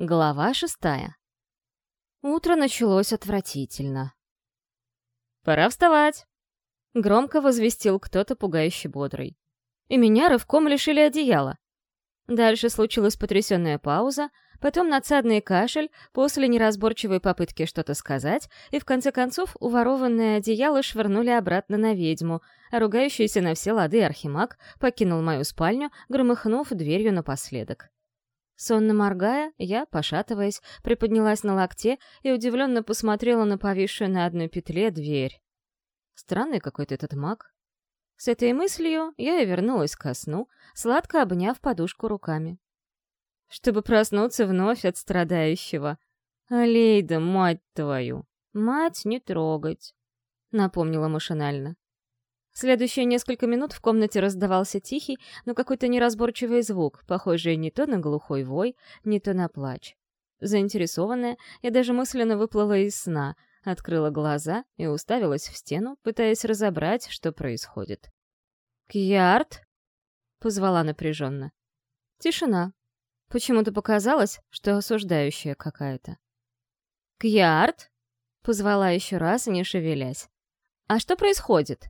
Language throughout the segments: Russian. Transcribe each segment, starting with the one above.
Глава шестая. Утро началось отвратительно. «Пора вставать!» — громко возвестил кто-то пугающе бодрый. И меня рывком лишили одеяла. Дальше случилась потрясенная пауза, потом надсадный кашель, после неразборчивой попытки что-то сказать, и в конце концов уворованное одеяло швырнули обратно на ведьму, а ругающийся на все лады архимаг покинул мою спальню, громыхнув дверью напоследок. Сонно моргая, я, пошатываясь, приподнялась на локте и удивленно посмотрела на повисшую на одной петле дверь. Странный какой-то этот маг. С этой мыслью я и вернулась ко сну, сладко обняв подушку руками. Чтобы проснуться вновь от страдающего. «Алейда, мать твою! Мать не трогать!» — напомнила машинально. Следующие несколько минут в комнате раздавался тихий, но какой-то неразборчивый звук, похожий не то на глухой вой, не то на плач. Заинтересованная, я даже мысленно выплыла из сна, открыла глаза и уставилась в стену, пытаясь разобрать, что происходит. «Кьярд?» — позвала напряженно. Тишина. Почему-то показалось, что осуждающая какая-то. «Кьярд?» — позвала еще раз, не шевелясь. «А что происходит?»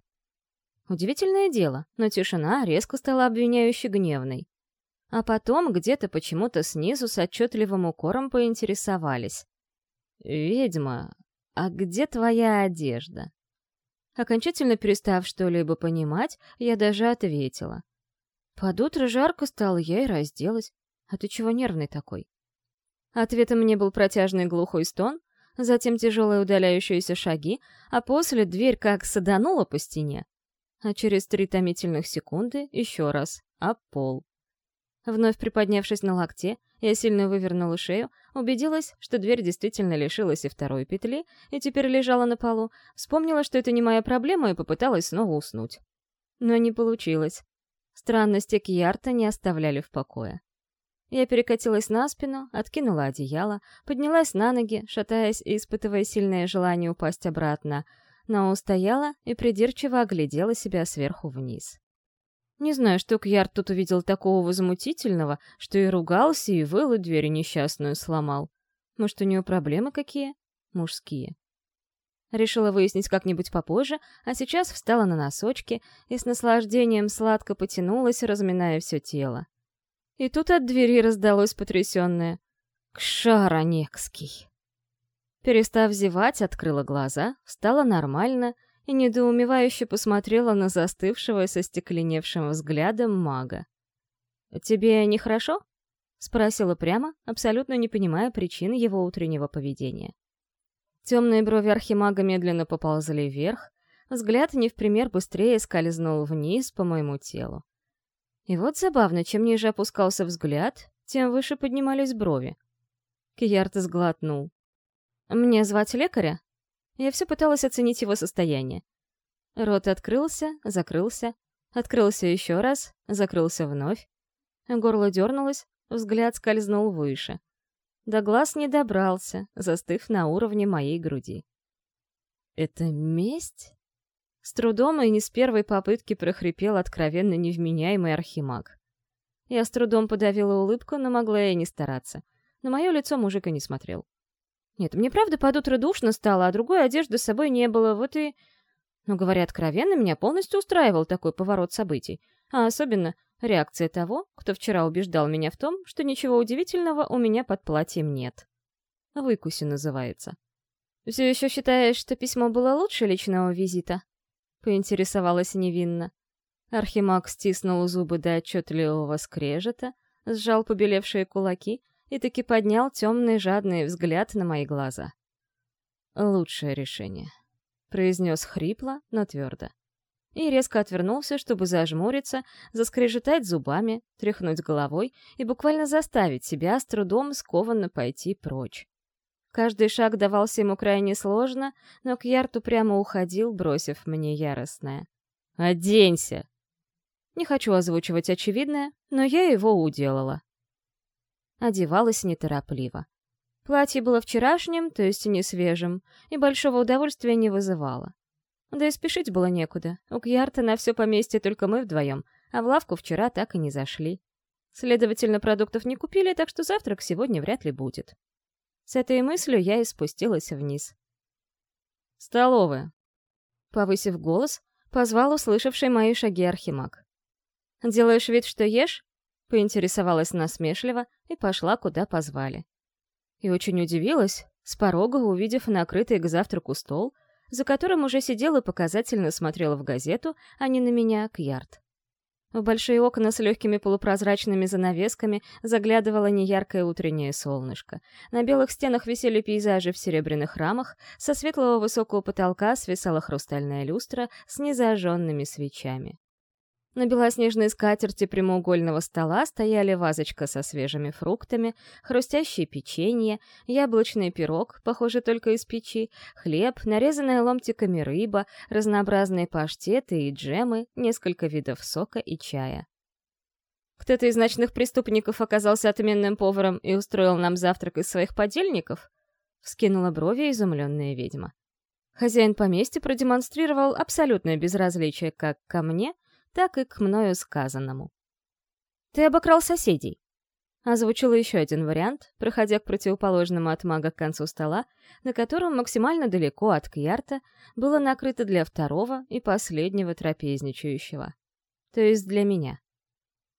Удивительное дело, но тишина резко стала обвиняюще гневной. А потом где-то почему-то снизу с отчетливым укором поинтересовались. «Ведьма, а где твоя одежда?» Окончательно перестав что-либо понимать, я даже ответила. «Под утро жарко стало, я и разделась. А ты чего нервный такой?» Ответом мне был протяжный глухой стон, затем тяжелые удаляющиеся шаги, а после дверь как саданула по стене, а через три томительных секунды еще раз, а пол. Вновь приподнявшись на локте, я сильно вывернула шею, убедилась, что дверь действительно лишилась и второй петли, и теперь лежала на полу, вспомнила, что это не моя проблема, и попыталась снова уснуть. Но не получилось. Странности Кьярта не оставляли в покое. Я перекатилась на спину, откинула одеяло, поднялась на ноги, шатаясь и испытывая сильное желание упасть обратно — но устояла и придирчиво оглядела себя сверху вниз. Не знаю, что Кьяр тут увидел такого возмутительного, что и ругался, и выл, и дверь несчастную сломал. Может, у него проблемы какие? Мужские. Решила выяснить как-нибудь попозже, а сейчас встала на носочки и с наслаждением сладко потянулась, разминая все тело. И тут от двери раздалось потрясенное «Кшаронекский». Перестав зевать, открыла глаза, встала нормально и недоумевающе посмотрела на застывшего со стекленевшим взглядом мага. «Тебе нехорошо?» — спросила прямо, абсолютно не понимая причины его утреннего поведения. Темные брови архимага медленно поползли вверх, взгляд не в пример быстрее скользнул вниз по моему телу. И вот забавно, чем ниже опускался взгляд, тем выше поднимались брови. Киярт сглотнул. «Мне звать лекаря?» Я все пыталась оценить его состояние. Рот открылся, закрылся, открылся еще раз, закрылся вновь. Горло дернулось, взгляд скользнул выше. До глаз не добрался, застыв на уровне моей груди. «Это месть?» С трудом и не с первой попытки прохрипел откровенно невменяемый архимаг. Я с трудом подавила улыбку, но могла и не стараться. На мое лицо мужик и не смотрел. Нет, мне правда под утро душно стало, а другой одежды с собой не было, вот и... Но, говоря откровенно, меня полностью устраивал такой поворот событий. А особенно реакция того, кто вчера убеждал меня в том, что ничего удивительного у меня под платьем нет. «Выкуси» называется. «Все еще считаешь, что письмо было лучше личного визита?» — поинтересовалась невинно. Архимаг стиснул зубы до отчетливого скрежета, сжал побелевшие кулаки и таки поднял темный жадный взгляд на мои глаза. «Лучшее решение», — произнес хрипло, но твердо. И резко отвернулся, чтобы зажмуриться, заскрежетать зубами, тряхнуть головой и буквально заставить себя с трудом скованно пойти прочь. Каждый шаг давался ему крайне сложно, но к Ярту прямо уходил, бросив мне яростное. «Оденься!» Не хочу озвучивать очевидное, но я его уделала одевалась неторопливо. Платье было вчерашним, то есть не свежим, и большого удовольствия не вызывало. Да и спешить было некуда. У Кьярта на все поместье только мы вдвоем, а в лавку вчера так и не зашли. Следовательно, продуктов не купили, так что завтрак сегодня вряд ли будет. С этой мыслью я и спустилась вниз. «Столовая!» Повысив голос, позвал услышавший мои шаги Архимаг. «Делаешь вид, что ешь?» — поинтересовалась насмешливо и пошла, куда позвали. И очень удивилась, с порога увидев накрытый к завтраку стол, за которым уже сидел и показательно смотрел в газету, а не на меня, к ярд. В большие окна с легкими полупрозрачными занавесками заглядывало неяркое утреннее солнышко. На белых стенах висели пейзажи в серебряных рамах, со светлого высокого потолка свисала хрустальная люстра с незажженными свечами. На белоснежной скатерти прямоугольного стола стояли вазочка со свежими фруктами, хрустящее печенье, яблочный пирог, похоже только из печи, хлеб, нарезанная ломтиками рыба, разнообразные паштеты и джемы, несколько видов сока и чая. Кто-то из ночных преступников оказался отменным поваром и устроил нам завтрак из своих подельников? Вскинула брови изумленная ведьма. Хозяин поместья продемонстрировал абсолютное безразличие как ко мне — так и к мною сказанному. «Ты обокрал соседей», — озвучила еще один вариант, проходя к противоположному от мага к концу стола, на котором максимально далеко от Кьярта было накрыто для второго и последнего трапезничающего. То есть для меня.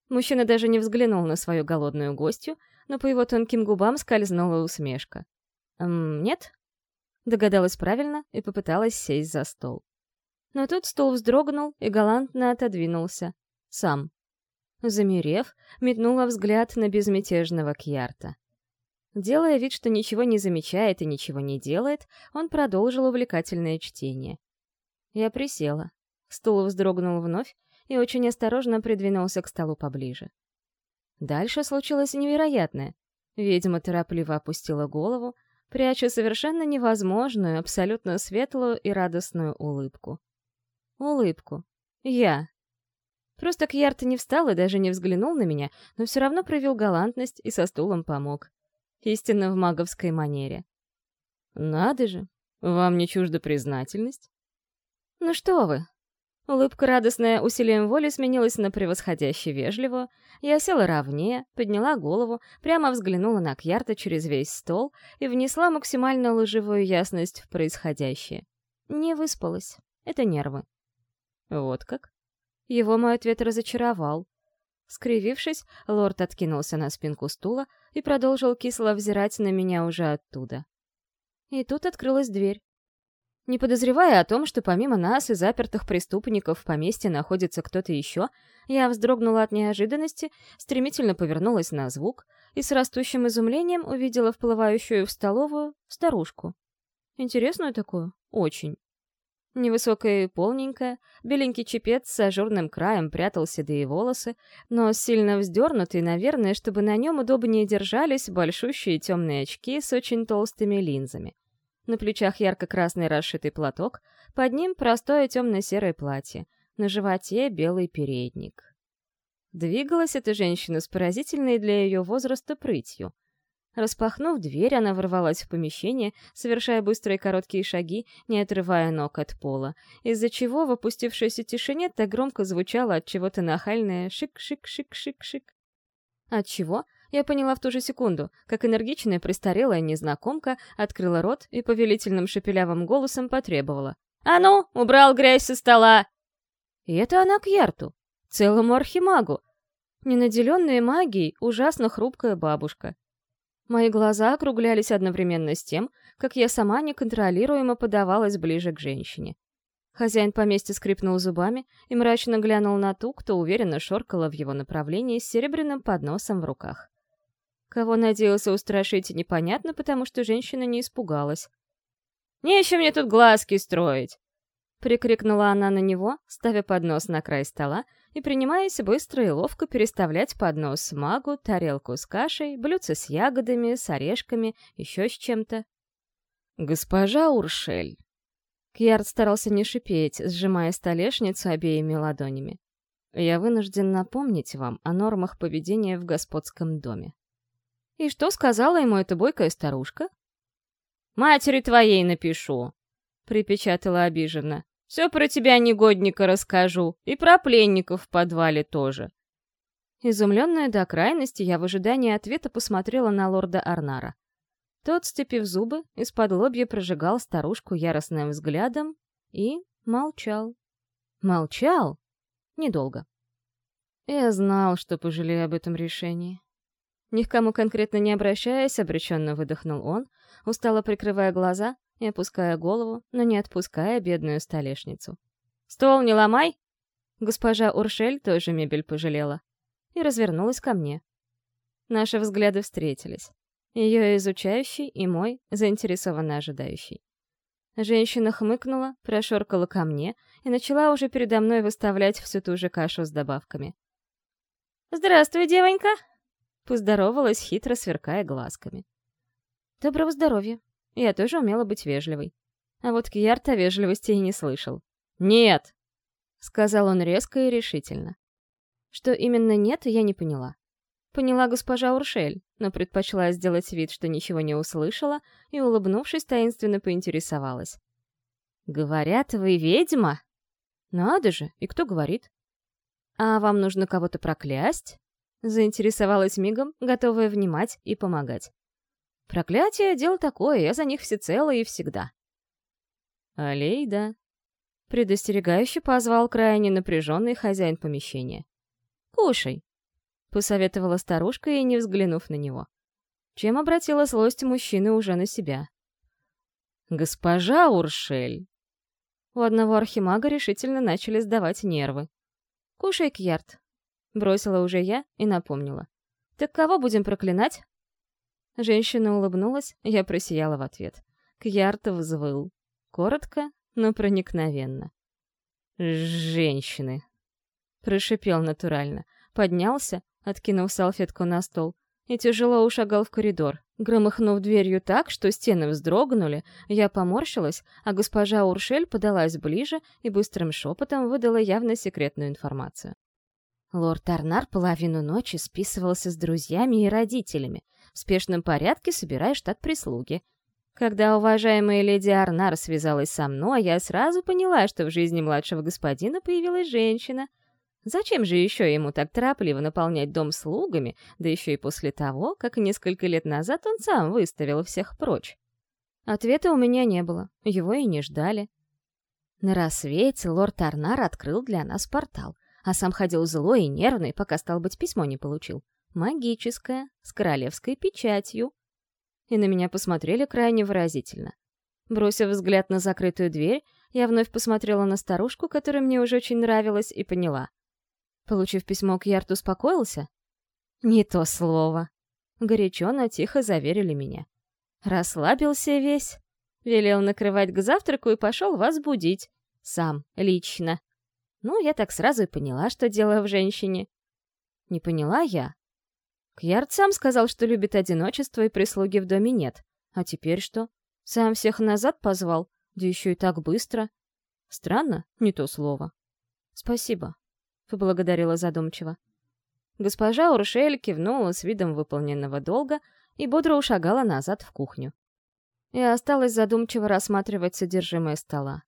Мужчина даже не взглянул на свою голодную гостью, но по его тонким губам скользнула усмешка. «Эм, нет?» Догадалась правильно и попыталась сесть за стол. Но тут стул вздрогнул и галантно отодвинулся. Сам. Замерев, метнула взгляд на безмятежного Кьярта. Делая вид, что ничего не замечает и ничего не делает, он продолжил увлекательное чтение. Я присела. Стул вздрогнул вновь и очень осторожно придвинулся к столу поближе. Дальше случилось невероятное. Ведьма торопливо опустила голову, пряча совершенно невозможную, абсолютно светлую и радостную улыбку улыбку. Я. Просто Кьярт не встал и даже не взглянул на меня, но все равно проявил галантность и со стулом помог. Истинно в маговской манере. «Надо же, вам не чужда признательность?» «Ну что вы!» Улыбка радостная усилием воли сменилась на превосходяще вежливую. Я села ровнее, подняла голову, прямо взглянула на Кьярта через весь стол и внесла максимально лживую ясность в происходящее. Не выспалась. Это нервы. Вот как? Его мой ответ разочаровал. Скривившись, лорд откинулся на спинку стула и продолжил кисло взирать на меня уже оттуда. И тут открылась дверь. Не подозревая о том, что помимо нас и запертых преступников в поместье находится кто-то еще, я вздрогнула от неожиданности, стремительно повернулась на звук и с растущим изумлением увидела вплывающую в столовую старушку. Интересную такую? Очень. Невысокая и полненькая, беленький чепец с ажурным краем прятал седые волосы, но сильно вздернутый, наверное, чтобы на нем удобнее держались большущие темные очки с очень толстыми линзами. На плечах ярко-красный расшитый платок, под ним простое темно-серое платье, на животе белый передник. Двигалась эта женщина с поразительной для ее возраста прытью. Распахнув дверь, она ворвалась в помещение, совершая быстрые короткие шаги, не отрывая ног от пола, из-за чего в опустившейся тишине так громко звучало от чего-то нахальное «шик-шик-шик-шик-шик». От чего? Я поняла в ту же секунду, как энергичная престарелая незнакомка открыла рот и повелительным шепелявым голосом потребовала. «А ну, убрал грязь со стола!» И это она к Ярту, целому архимагу. Ненаделенная магией, ужасно хрупкая бабушка. Мои глаза округлялись одновременно с тем, как я сама неконтролируемо подавалась ближе к женщине. Хозяин поместья скрипнул зубами и мрачно глянул на ту, кто уверенно шоркала в его направлении с серебряным подносом в руках. Кого надеялся устрашить, непонятно, потому что женщина не испугалась. «Не еще мне тут глазки строить!» Прикрикнула она на него, ставя поднос на край стола и принимаясь быстро и ловко переставлять поднос магу, тарелку с кашей, блюдце с ягодами, с орешками, еще с чем-то. «Госпожа Уршель!» Кьярд старался не шипеть, сжимая столешницу обеими ладонями. «Я вынужден напомнить вам о нормах поведения в господском доме». «И что сказала ему эта бойкая старушка?» «Матери твоей напишу», — припечатала обиженно. Все про тебя, негодника, расскажу, и про пленников в подвале тоже. Изумленная до крайности, я в ожидании ответа посмотрела на лорда Арнара. Тот, сцепив зубы, из-под лобья прожигал старушку яростным взглядом и молчал. Молчал? Недолго. Я знал, что пожалею об этом решении. Ни к кому конкретно не обращаясь, обреченно выдохнул он, устало прикрывая глаза и опуская голову, но не отпуская бедную столешницу. «Стол не ломай!» Госпожа Уршель тоже мебель пожалела и развернулась ко мне. Наши взгляды встретились. Ее изучающий и мой, заинтересованно ожидающий. Женщина хмыкнула, прошоркала ко мне и начала уже передо мной выставлять всю ту же кашу с добавками. «Здравствуй, девонька!» Поздоровалась, хитро сверкая глазками. «Доброго здоровья!» Я тоже умела быть вежливой. А вот Кьярт о вежливости и не слышал. «Нет!» — сказал он резко и решительно. Что именно нет, я не поняла. Поняла госпожа Уршель, но предпочла сделать вид, что ничего не услышала, и, улыбнувшись, таинственно поинтересовалась. «Говорят, вы ведьма?» «Надо же, и кто говорит?» «А вам нужно кого-то проклясть?» Заинтересовалась мигом, готовая внимать и помогать. «Проклятие — дело такое, я за них всецело и всегда». «Алейда», — предостерегающе позвал крайне напряженный хозяин помещения. «Кушай», — посоветовала старушка и не взглянув на него. Чем обратила злость мужчины уже на себя. «Госпожа Уршель!» У одного архимага решительно начали сдавать нервы. «Кушай, Кьярд», — бросила уже я и напомнила. «Так кого будем проклинать?» Женщина улыбнулась, я просияла в ответ. Кьярд взвыл. Коротко, но проникновенно. «Женщины!» Прошипел натурально. Поднялся, откинул салфетку на стол и тяжело ушагал в коридор. Громыхнув дверью так, что стены вздрогнули, я поморщилась, а госпожа Уршель подалась ближе и быстрым шепотом выдала явно секретную информацию. Лорд Арнар половину ночи списывался с друзьями и родителями, в спешном порядке собирая штат прислуги. Когда уважаемая леди Арнар связалась со мной, я сразу поняла, что в жизни младшего господина появилась женщина — Зачем же еще ему так торопливо наполнять дом слугами, да еще и после того, как несколько лет назад он сам выставил всех прочь? Ответа у меня не было, его и не ждали. На рассвете лорд Арнар открыл для нас портал, а сам ходил злой и нервный, пока, стал быть, письмо не получил. Магическое, с королевской печатью. И на меня посмотрели крайне выразительно. Бросив взгляд на закрытую дверь, я вновь посмотрела на старушку, которая мне уже очень нравилась, и поняла. Получив письмо, Кьярд успокоился? Не то слово. Горячо, но тихо заверили меня. Расслабился весь. Велел накрывать к завтраку и пошел вас будить. Сам, лично. Ну, я так сразу и поняла, что дело в женщине. Не поняла я. Кьярд сам сказал, что любит одиночество и прислуги в доме нет. А теперь что? Сам всех назад позвал, да еще и так быстро. Странно, не то слово. Спасибо поблагодарила задумчиво. Госпожа Уршель кивнула с видом выполненного долга и бодро ушагала назад в кухню. И осталось задумчиво рассматривать содержимое стола.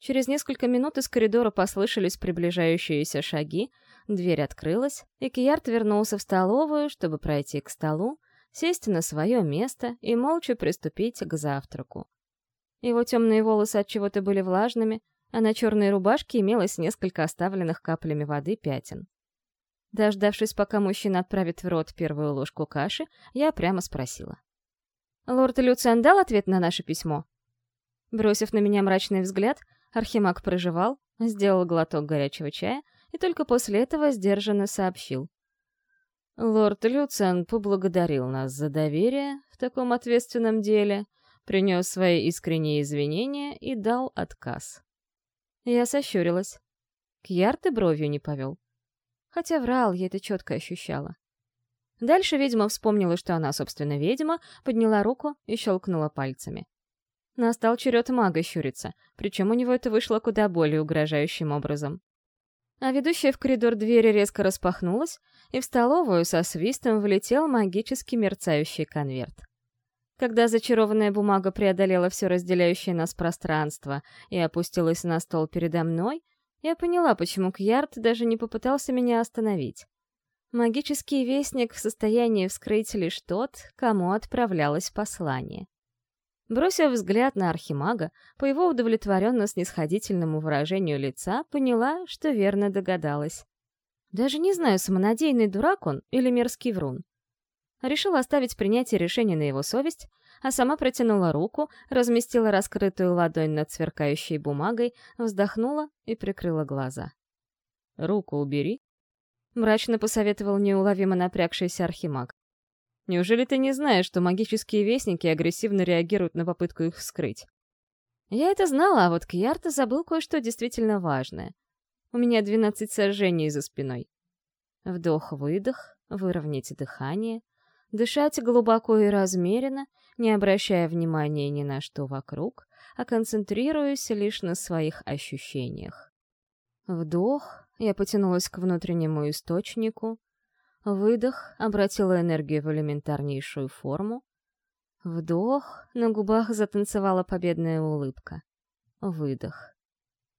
Через несколько минут из коридора послышались приближающиеся шаги, дверь открылась, и Кьярд вернулся в столовую, чтобы пройти к столу, сесть на свое место и молча приступить к завтраку. Его темные волосы от чего-то были влажными, а на черной рубашке имелось несколько оставленных каплями воды пятен. Дождавшись, пока мужчина отправит в рот первую ложку каши, я прямо спросила. «Лорд Люциан дал ответ на наше письмо?» Бросив на меня мрачный взгляд, Архимаг проживал, сделал глоток горячего чая и только после этого сдержанно сообщил. «Лорд Люциан поблагодарил нас за доверие в таком ответственном деле, принес свои искренние извинения и дал отказ». Я сощурилась. Кьярд и бровью не повел. Хотя врал, я это четко ощущала. Дальше ведьма вспомнила, что она, собственно, ведьма, подняла руку и щелкнула пальцами. Настал черед мага щуриться, причем у него это вышло куда более угрожающим образом. А ведущая в коридор двери резко распахнулась, и в столовую со свистом влетел магически мерцающий конверт. Когда зачарованная бумага преодолела все разделяющее нас пространство и опустилась на стол передо мной, я поняла, почему Кьярд даже не попытался меня остановить. Магический вестник в состоянии вскрыть лишь тот, кому отправлялось послание. Бросив взгляд на архимага, по его удовлетворенно-снисходительному выражению лица, поняла, что верно догадалась. Даже не знаю, самонадеянный дурак он или мерзкий врун. Решила оставить принятие решения на его совесть, а сама протянула руку, разместила раскрытую ладонь над сверкающей бумагой, вздохнула и прикрыла глаза. «Руку убери», — мрачно посоветовал неуловимо напрягшийся архимаг. Неужели ты не знаешь, что магические вестники агрессивно реагируют на попытку их вскрыть? Я это знала, а вот Кьярта забыл кое-что действительно важное. У меня 12 сожжений за спиной. Вдох-выдох, выровнять дыхание, дышать глубоко и размеренно, не обращая внимания ни на что вокруг, а концентрируясь лишь на своих ощущениях. Вдох, я потянулась к внутреннему источнику, Выдох обратила энергию в элементарнейшую форму. Вдох, на губах затанцевала победная улыбка. Выдох.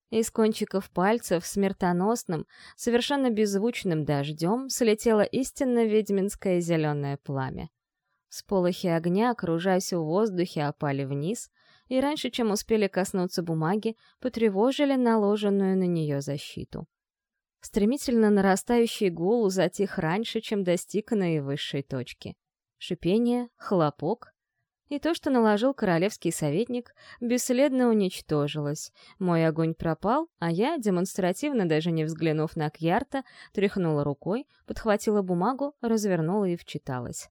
Из кончиков пальцев смертоносным, совершенно беззвучным дождем слетело истинно ведьминское зеленое пламя. Сполохи огня, кружась в воздухе, опали вниз, и раньше, чем успели коснуться бумаги, потревожили наложенную на нее защиту. Стремительно нарастающий гул затих раньше, чем достиг наивысшей точки. Шипение, хлопок. И то, что наложил королевский советник, бесследно уничтожилось. Мой огонь пропал, а я, демонстративно даже не взглянув на Кьярта, тряхнула рукой, подхватила бумагу, развернула и вчиталась.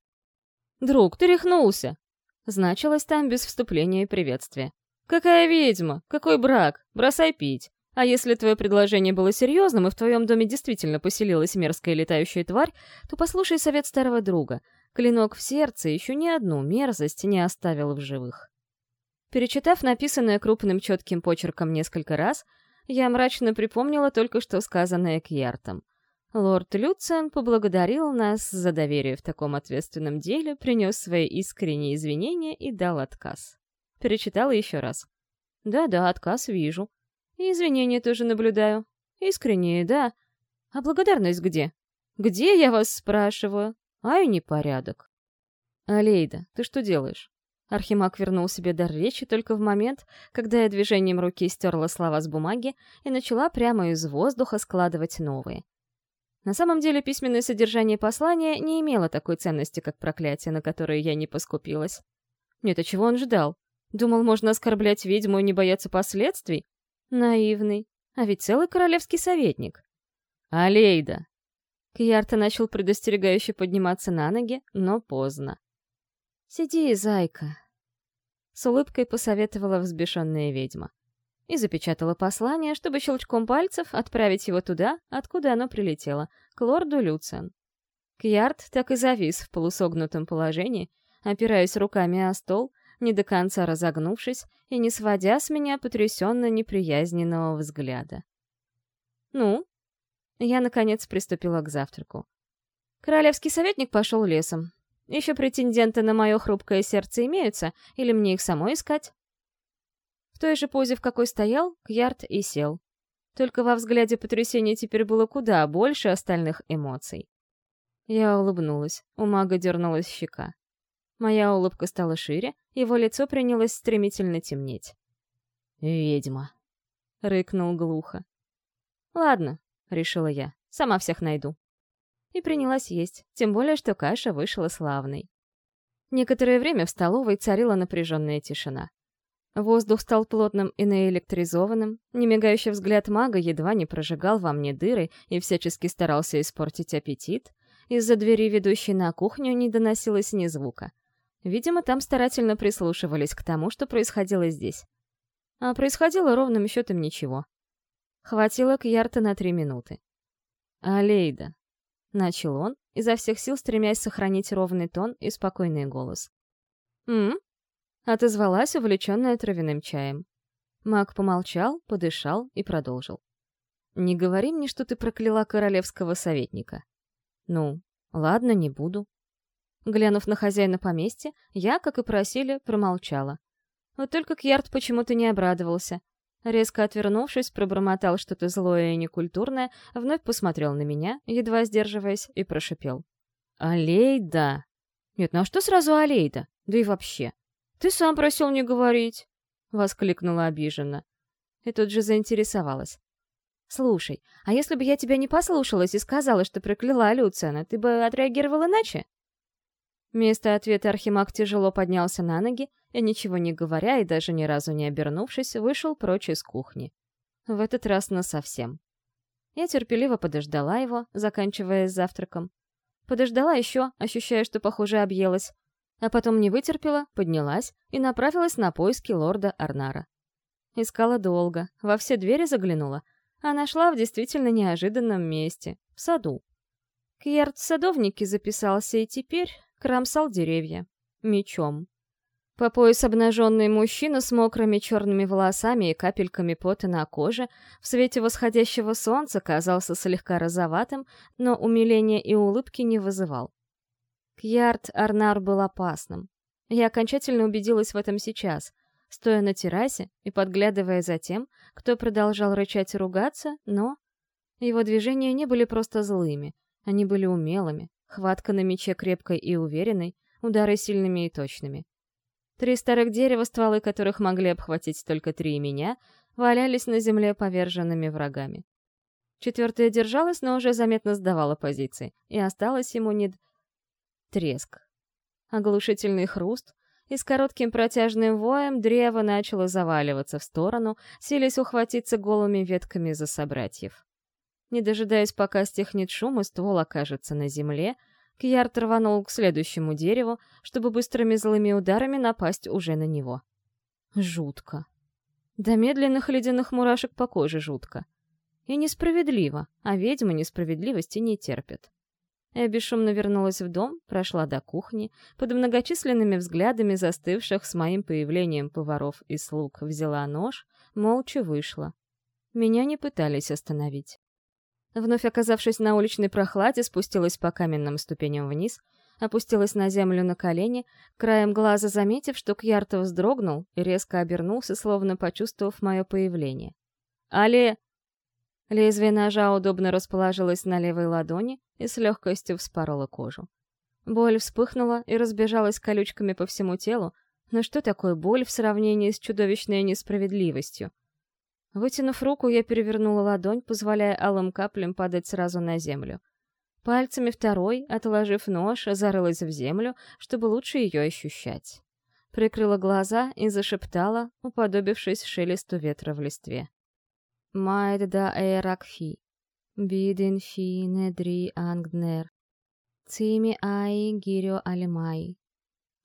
«Друг, ты рехнулся!» Значилось там без вступления и приветствия. «Какая ведьма? Какой брак? Бросай пить!» А если твое предложение было серьезным, и в твоем доме действительно поселилась мерзкая летающая тварь, то послушай совет старого друга. Клинок в сердце еще ни одну мерзость не оставил в живых. Перечитав написанное крупным четким почерком несколько раз, я мрачно припомнила только что сказанное Кьяртом. Лорд Люциан поблагодарил нас за доверие в таком ответственном деле, принес свои искренние извинения и дал отказ. Перечитала еще раз. «Да-да, отказ вижу. И извинения тоже наблюдаю. Искренние, да. А благодарность где? Где, я вас спрашиваю? Ай, непорядок. Алейда, ты что делаешь? Архимаг вернул себе дар речи только в момент, когда я движением руки стерла слова с бумаги и начала прямо из воздуха складывать новые. На самом деле письменное содержание послания не имело такой ценности, как проклятие, на которое я не поскупилась. Нет, а чего он ждал? Думал, можно оскорблять ведьму и не бояться последствий? Наивный. А ведь целый королевский советник. Алейда. Кьярта начал предостерегающе подниматься на ноги, но поздно. «Сиди, зайка», — с улыбкой посоветовала взбешенная ведьма. И запечатала послание, чтобы щелчком пальцев отправить его туда, откуда оно прилетело, к лорду Люциан. Кьярд так и завис в полусогнутом положении, опираясь руками о стол, не до конца разогнувшись и не сводя с меня потрясенно-неприязненного взгляда. «Ну?» Я, наконец, приступила к завтраку. Королевский советник пошел лесом. Еще претенденты на мое хрупкое сердце имеются, или мне их самой искать? В той же позе, в какой стоял, Кьярд и сел. Только во взгляде потрясения теперь было куда больше остальных эмоций. Я улыбнулась, у мага дернулась щека. Моя улыбка стала шире, его лицо принялось стремительно темнеть. «Ведьма», — рыкнул глухо. «Ладно», — решила я, — «сама всех найду». И принялась есть, тем более, что каша вышла славной. Некоторое время в столовой царила напряженная тишина. Воздух стал плотным и наэлектризованным, немигающий взгляд мага едва не прожигал во мне дыры и всячески старался испортить аппетит. Из-за двери, ведущей на кухню, не доносилось ни звука. Видимо, там старательно прислушивались к тому, что происходило здесь. А происходило ровным счетом ничего. Хватило Кьярта на три минуты. «Алейда», — начал он, изо всех сил стремясь сохранить ровный тон и спокойный голос. «М?», -м отозвалась, увлеченная травяным чаем. Маг помолчал, подышал и продолжил. «Не говори мне, что ты прокляла королевского советника». «Ну, ладно, не буду. Глянув на хозяина поместья, я, как и просили, промолчала. Вот только Кьярд почему-то не обрадовался. Резко отвернувшись, пробормотал что-то злое и некультурное, вновь посмотрел на меня, едва сдерживаясь, и прошипел. «Алейда!» «Нет, ну а что сразу Алейда? Да и вообще!» «Ты сам просил не говорить!» — воскликнула обиженно. И тут же заинтересовалась. «Слушай, а если бы я тебя не послушалась и сказала, что прокляла Люциана, ты бы отреагировал иначе?» Вместо ответа Архимаг тяжело поднялся на ноги и, ничего не говоря и даже ни разу не обернувшись, вышел прочь из кухни. В этот раз насовсем. Я терпеливо подождала его, заканчивая с завтраком. Подождала еще, ощущая, что, похоже, объелась. А потом не вытерпела, поднялась и направилась на поиски лорда Арнара. Искала долго, во все двери заглянула, а нашла в действительно неожиданном месте — в саду. Кьерт в садовнике записался и теперь кромсал деревья. Мечом. По пояс обнаженный мужчина с мокрыми черными волосами и капельками пота на коже в свете восходящего солнца казался слегка розоватым, но умиления и улыбки не вызывал. Кьярд Арнар был опасным. Я окончательно убедилась в этом сейчас, стоя на террасе и подглядывая за тем, кто продолжал рычать и ругаться, но... Его движения не были просто злыми, они были умелыми, хватка на мече крепкой и уверенной, удары сильными и точными. Три старых дерева, стволы которых могли обхватить только три меня, валялись на земле поверженными врагами. Четвертая держалась, но уже заметно сдавала позиции, и осталось ему не... Треск. Оглушительный хруст, и с коротким протяжным воем древо начало заваливаться в сторону, силясь ухватиться голыми ветками за собратьев. Не дожидаясь, пока стихнет шум и ствол окажется на земле, Кьярд рванул к следующему дереву, чтобы быстрыми злыми ударами напасть уже на него. Жутко. До медленных ледяных мурашек по коже жутко. И несправедливо, а ведьмы несправедливости не терпят. Я бесшумно вернулась в дом, прошла до кухни, под многочисленными взглядами застывших с моим появлением поваров и слуг взяла нож, молча вышла. Меня не пытались остановить. Вновь оказавшись на уличной прохладе, спустилась по каменным ступеням вниз, опустилась на землю на колени, краем глаза заметив, что Кьярто вздрогнул и резко обернулся, словно почувствовав мое появление. «Али!» Лезвие ножа удобно расположилось на левой ладони и с легкостью вспороло кожу. Боль вспыхнула и разбежалась колючками по всему телу, но что такое боль в сравнении с чудовищной несправедливостью? Вытянув руку, я перевернула ладонь, позволяя алым каплям падать сразу на землю. Пальцами второй, отложив нож, зарылась в землю, чтобы лучше ее ощущать. Прикрыла глаза и зашептала, уподобившись шелесту ветра в листве. «Майд да эракфи, бидин фи недри ангнер, цими аи гирио алимай,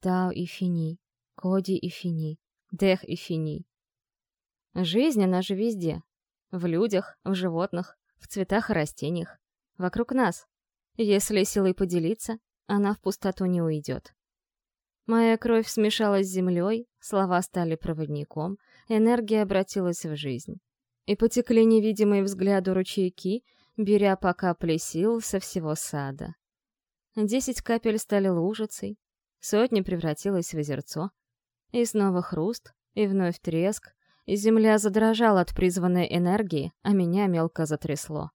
тау и фини, коди и фини, дех и фини». Жизнь, она же везде. В людях, в животных, в цветах и растениях. Вокруг нас. Если силой поделиться, она в пустоту не уйдет. Моя кровь смешалась с землей, слова стали проводником, энергия обратилась в жизнь. И потекли невидимые взгляду ручейки, беря по капле сил со всего сада. Десять капель стали лужицей, сотни превратилась в озерцо. И снова хруст, и вновь треск, земля задрожала от призванной энергии, а меня мелко затрясло.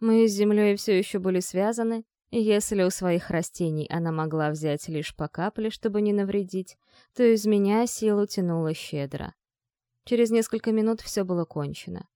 Мы с землей все еще были связаны, и если у своих растений она могла взять лишь по капле, чтобы не навредить, то из меня силу тянуло щедро. Через несколько минут все было кончено.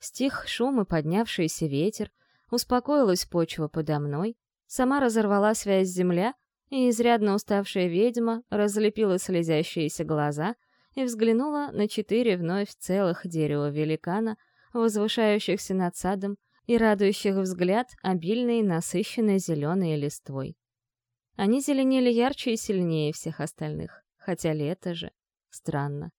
Стих шум и поднявшийся ветер, успокоилась почва подо мной, сама разорвала связь земля, и изрядно уставшая ведьма разлепила слезящиеся глаза и взглянула на четыре вновь целых дерева великана, возвышающихся над садом и радующих взгляд обильной насыщенной зеленой листвой. Они зеленели ярче и сильнее всех остальных, хотя лето же. Странно.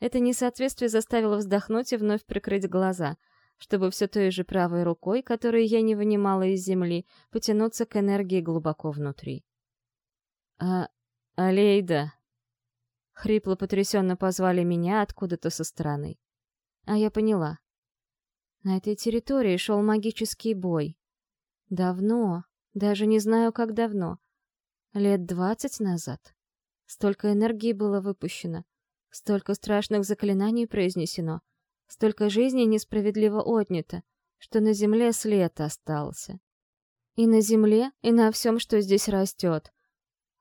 Это несоответствие заставило вздохнуть и вновь прикрыть глаза, чтобы все той же правой рукой, которую я не вынимала из земли, потянуться к энергии глубоко внутри. «А... Алейда!» Хрипло потрясенно позвали меня откуда-то со стороны. А я поняла. На этой территории шел магический бой. Давно, даже не знаю, как давно. Лет двадцать назад. Столько энергии было выпущено, столько страшных заклинаний произнесено. Столько жизней несправедливо отнято, что на земле след остался. И на земле, и на всем, что здесь растет.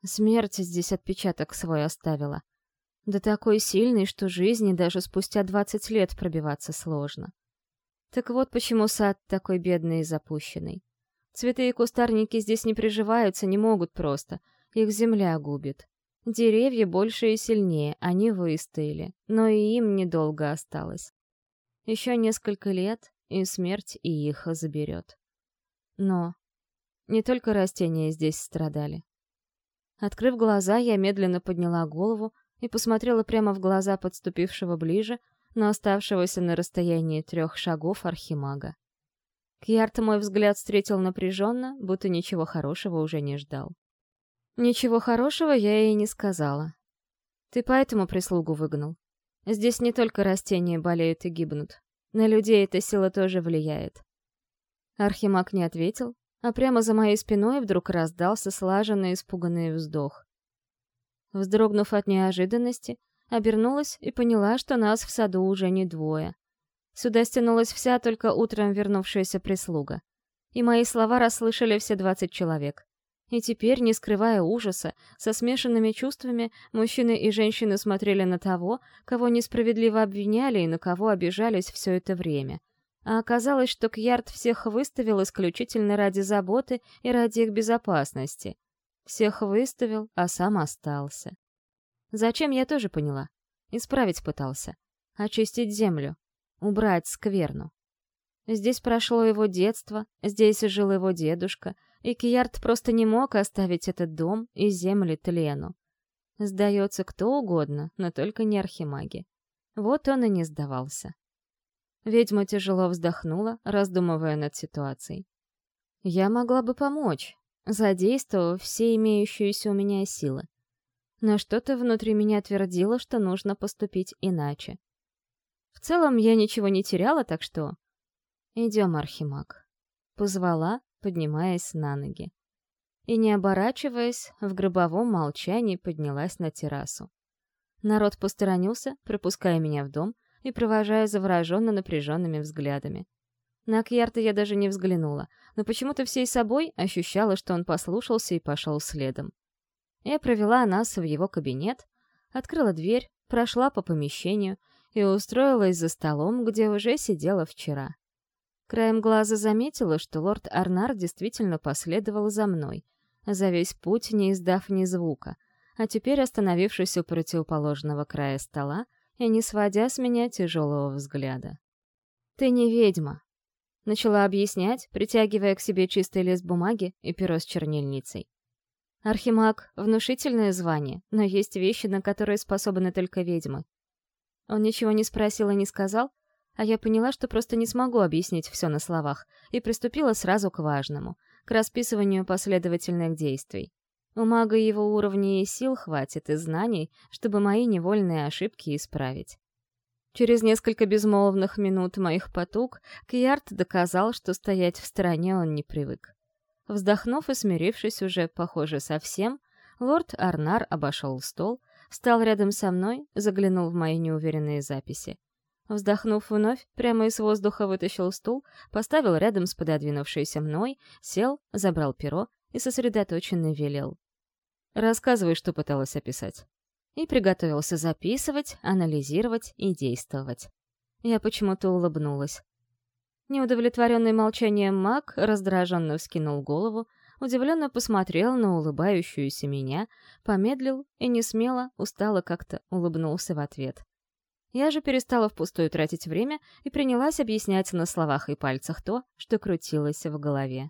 Смерть здесь отпечаток свой оставила. Да такой сильный, что жизни даже спустя двадцать лет пробиваться сложно. Так вот почему сад такой бедный и запущенный. Цветы и кустарники здесь не приживаются, не могут просто. Их земля губит. Деревья больше и сильнее, они выстояли, но и им недолго осталось. Еще несколько лет, и смерть и их заберет. Но не только растения здесь страдали. Открыв глаза, я медленно подняла голову и посмотрела прямо в глаза подступившего ближе, но оставшегося на расстоянии трех шагов архимага. Кьярт мой взгляд встретил напряженно, будто ничего хорошего уже не ждал. Ничего хорошего я ей не сказала. Ты поэтому прислугу выгнал. Здесь не только растения болеют и гибнут. На людей эта сила тоже влияет. Архимаг не ответил, а прямо за моей спиной вдруг раздался слаженный испуганный вздох. Вздрогнув от неожиданности, обернулась и поняла, что нас в саду уже не двое. Сюда стянулась вся только утром вернувшаяся прислуга. И мои слова расслышали все двадцать человек. И теперь, не скрывая ужаса, со смешанными чувствами, мужчины и женщины смотрели на того, кого несправедливо обвиняли и на кого обижались все это время. А оказалось, что Кьярд всех выставил исключительно ради заботы и ради их безопасности. Всех выставил, а сам остался. Зачем, я тоже поняла. Исправить пытался. Очистить землю. Убрать скверну. Здесь прошло его детство, здесь жил его дедушка, и Киярд просто не мог оставить этот дом и земли тлену. Сдается кто угодно, но только не архимаги. Вот он и не сдавался. Ведьма тяжело вздохнула, раздумывая над ситуацией. Я могла бы помочь, задействовав все имеющиеся у меня силы но что-то внутри меня твердило, что нужно поступить иначе. В целом я ничего не теряла, так что... «Идем, Архимаг», — позвала, поднимаясь на ноги. И, не оборачиваясь, в гробовом молчании поднялась на террасу. Народ посторонился, пропуская меня в дом и провожая завороженно напряженными взглядами. На Кьярта я даже не взглянула, но почему-то всей собой ощущала, что он послушался и пошел следом. Я провела нас в его кабинет, открыла дверь, прошла по помещению и устроилась за столом, где уже сидела вчера. Краем глаза заметила, что лорд Арнар действительно последовал за мной, за весь путь не издав ни звука, а теперь остановившись у противоположного края стола и не сводя с меня тяжелого взгляда. «Ты не ведьма», — начала объяснять, притягивая к себе чистый лист бумаги и перо с чернильницей. Архимаг — внушительное звание, но есть вещи, на которые способны только ведьмы. Он ничего не спросил и не сказал, а я поняла, что просто не смогу объяснить все на словах, и приступила сразу к важному — к расписыванию последовательных действий. У мага его уровня и сил хватит, и знаний, чтобы мои невольные ошибки исправить. Через несколько безмолвных минут моих потуг Кьярд доказал, что стоять в стороне он не привык. Вздохнув и смирившись уже, похоже, совсем, лорд Арнар обошел стол, встал рядом со мной, заглянул в мои неуверенные записи. Вздохнув вновь, прямо из воздуха вытащил стул, поставил рядом с пододвинувшейся мной, сел, забрал перо и сосредоточенно велел. «Рассказывай, что пыталась описать». И приготовился записывать, анализировать и действовать. Я почему-то улыбнулась. Неудовлетворенный молчанием маг раздраженно вскинул голову, удивленно посмотрел на улыбающуюся меня, помедлил и не смело, устало как-то улыбнулся в ответ. Я же перестала впустую тратить время и принялась объяснять на словах и пальцах то, что крутилось в голове.